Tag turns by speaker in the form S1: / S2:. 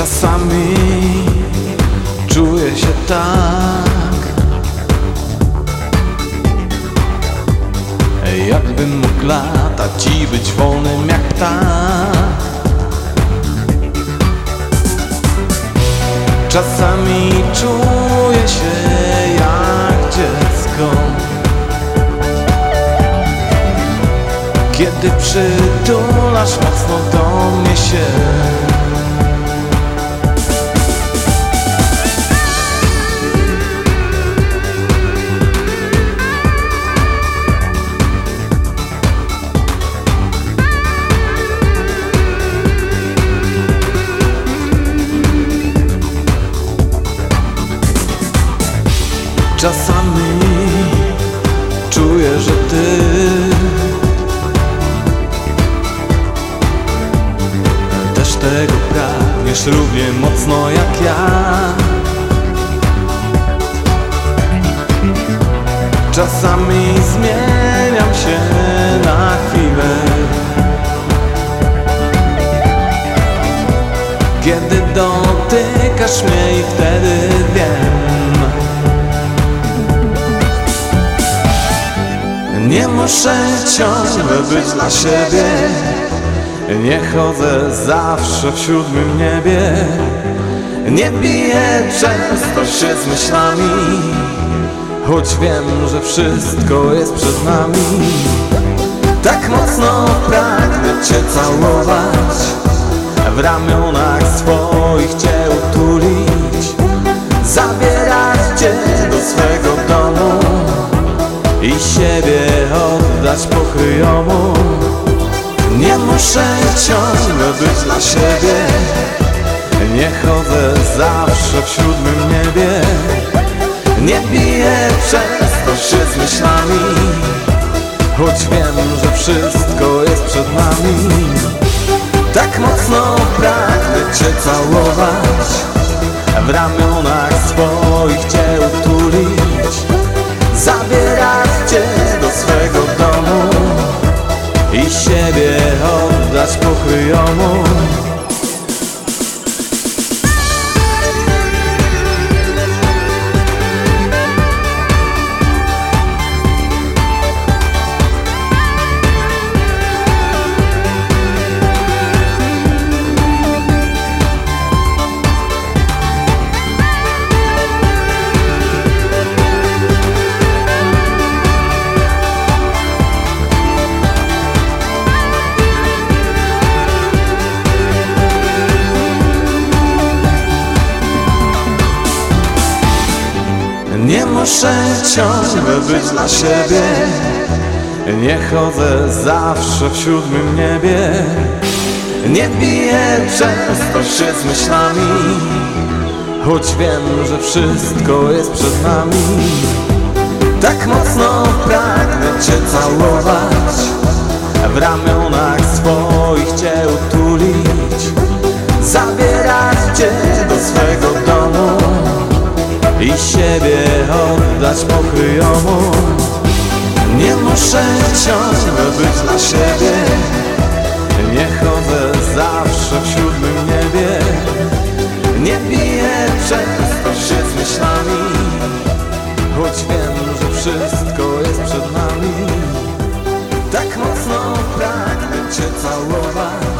S1: Czasami czuję się tak Jakbym mógł latać i być wolnym jak ptak Czasami czuję się jak dziecko. Kiedy przytulasz mocno do mnie się Czasami czuję, że ty. Też tego pragniesz równie mocno jak ja. Czasami zmieniam się na chwilę. Kiedy dotykasz mnie i wtedy wiem Nie muszę ciągle być dla siebie. Nie chodzę zawsze w siódmym niebie. Nie biję często się z myślami Choć wiem, że wszystko jest przed nami. Tak mocno pragnę Cię całować W ramionach swoich Cię utulić pokryjomu Nie muszę ciągle być dla siebie. Nie chodzę zawsze w siódmym niebie. Nie biję często się z myślami Choć wiem, że wszystko jest przed nami. Tak mocno pragnę Cię całować W ramionach swoich Cię Nie muszę ciągle być dla siebie. Nie chodzę zawsze w siódmym niebie. Nie biję często się z myślami Choć wiem, że wszystko jest przed nami. Tak mocno pragnę Cię całować W ramionach swoich Cię oddać pokryjomu Nie muszę ciągle być dla siebie. Nie chodzę zawsze w siódmym niebie. Nie biję często się z myślami Choć wiem, że wszystko jest przed nami. Tak mocno pragnę Cię całować